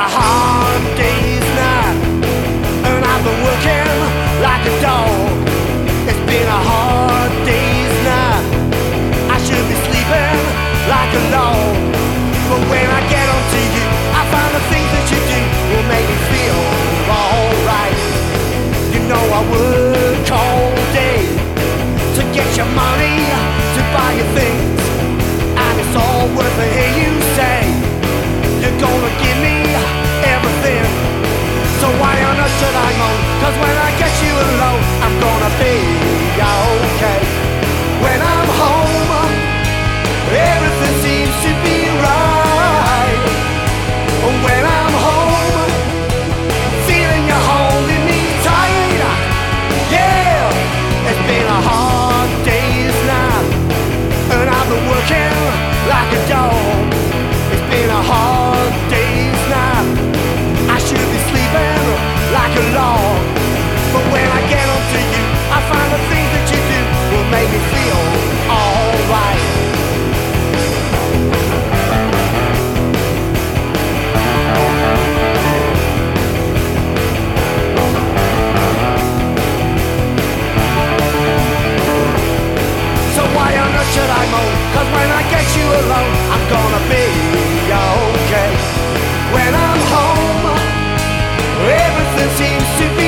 a hard day's night, and I've been working like a dog. It's been a hard day's night. I should be sleeping like a log, but when I get onto you, I find the things that you do will make me feel alright. You know I would. should I moan? Cause when I get you alone, I'm gonna be okay. When I'm home, everything seems to